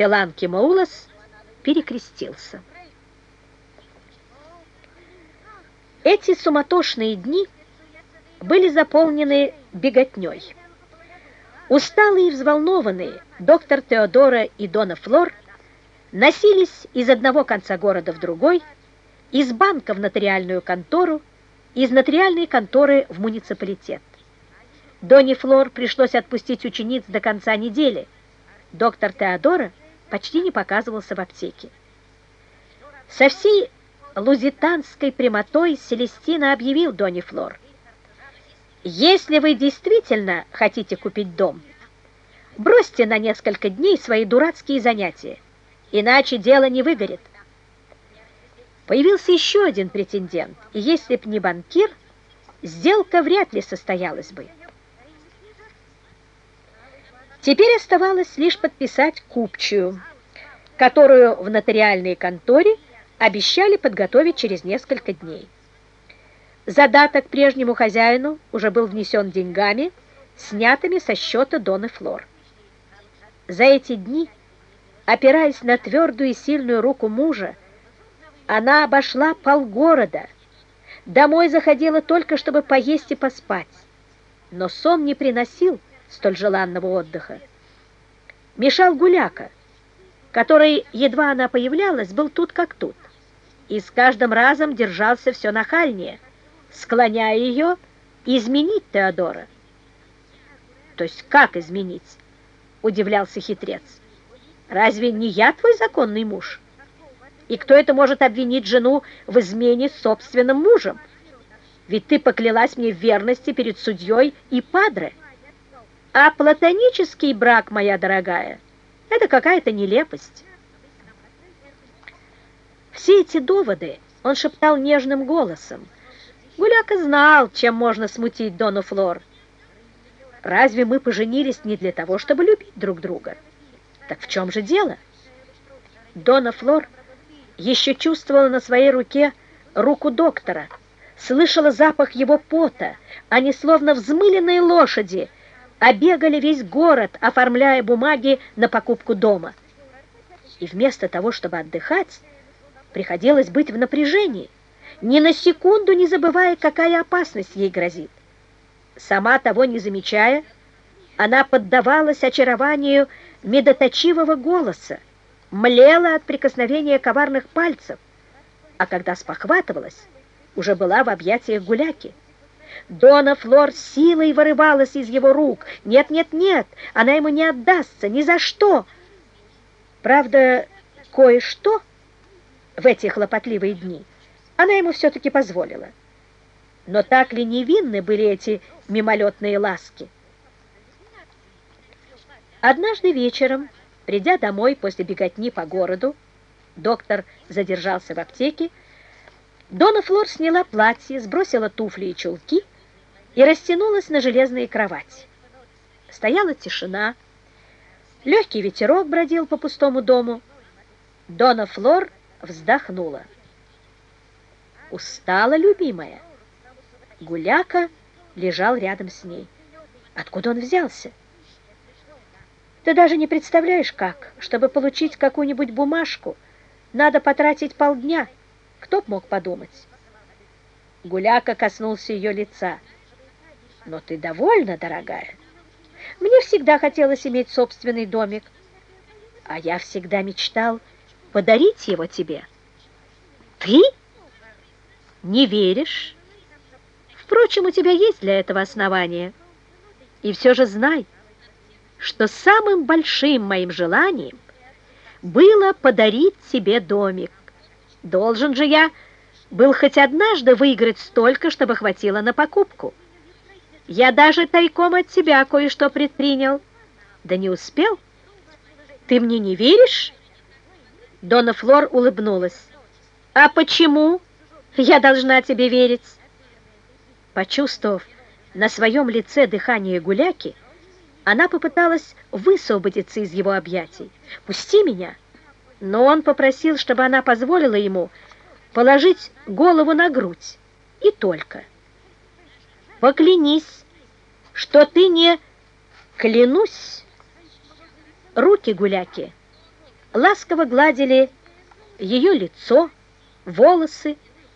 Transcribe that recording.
Пеланки Маулас перекрестился. Эти суматошные дни были заполнены беготней. Усталые и взволнованные доктор Теодора и Дона Флор носились из одного конца города в другой, из банка в нотариальную контору, из нотариальной конторы в муниципалитет. Доне Флор пришлось отпустить учениц до конца недели. Доктор Теодора почти не показывался в аптеке. Со всей лузитанской прямотой Селестина объявил Доне Флор. «Если вы действительно хотите купить дом, бросьте на несколько дней свои дурацкие занятия, иначе дело не выгорит». Появился еще один претендент, и если б не банкир, сделка вряд ли состоялась бы. Теперь оставалось лишь подписать купчую, которую в нотариальной конторе обещали подготовить через несколько дней. Задаток прежнему хозяину уже был внесен деньгами, снятыми со счета Доны Флор. За эти дни, опираясь на твердую и сильную руку мужа, она обошла полгорода, домой заходила только, чтобы поесть и поспать. Но сон не приносил столь желанного отдыха. Мешал Гуляка, который, едва она появлялась, был тут как тут, и с каждым разом держался все нахальнее, склоняя ее изменить Теодора. То есть как изменить? Удивлялся хитрец. Разве не я твой законный муж? И кто это может обвинить жену в измене с собственным мужем? Ведь ты поклялась мне в верности перед судьей и падре. А платонический брак, моя дорогая, это какая-то нелепость. Все эти доводы он шептал нежным голосом. Гуляка знал, чем можно смутить Дону Флор. Разве мы поженились не для того, чтобы любить друг друга? Так в чем же дело? Дона Флор еще чувствовала на своей руке руку доктора, слышала запах его пота, они словно взмыленные лошади — обегали весь город, оформляя бумаги на покупку дома. И вместо того, чтобы отдыхать, приходилось быть в напряжении, ни на секунду не забывая, какая опасность ей грозит. Сама того не замечая, она поддавалась очарованию медоточивого голоса, млела от прикосновения коварных пальцев, а когда спохватывалась, уже была в объятиях гуляки. Дона Флор силой вырывалась из его рук. Нет, нет, нет, она ему не отдастся, ни за что. Правда, кое-что в эти хлопотливые дни она ему все-таки позволила. Но так ли невинны были эти мимолетные ласки? Однажды вечером, придя домой после беготни по городу, доктор задержался в аптеке, Дона Флор сняла платье, сбросила туфли и чулки и растянулась на железной кровати. Стояла тишина, легкий ветерок бродил по пустому дому. Дона Флор вздохнула. Устала, любимая. Гуляка лежал рядом с ней. Откуда он взялся? Ты даже не представляешь, как. Чтобы получить какую-нибудь бумажку, надо потратить полдня. Кто б мог подумать? Гуляка коснулся ее лица. Но ты довольна, дорогая? Мне всегда хотелось иметь собственный домик, а я всегда мечтал подарить его тебе. Ты не веришь? Впрочем, у тебя есть для этого основания. И все же знай, что самым большим моим желанием было подарить тебе домик. Должен же я был хоть однажды выиграть столько, чтобы хватило на покупку. Я даже тайком от тебя кое-что предпринял. Да не успел? Ты мне не веришь? Дона Флор улыбнулась. А почему я должна тебе верить? Почувствовав на своем лице дыхание гуляки, она попыталась высвободиться из его объятий. «Пусти меня!» Но он попросил, чтобы она позволила ему положить голову на грудь. И только. Поклянись, что ты не... Клянусь. Руки гуляки ласково гладили ее лицо, волосы,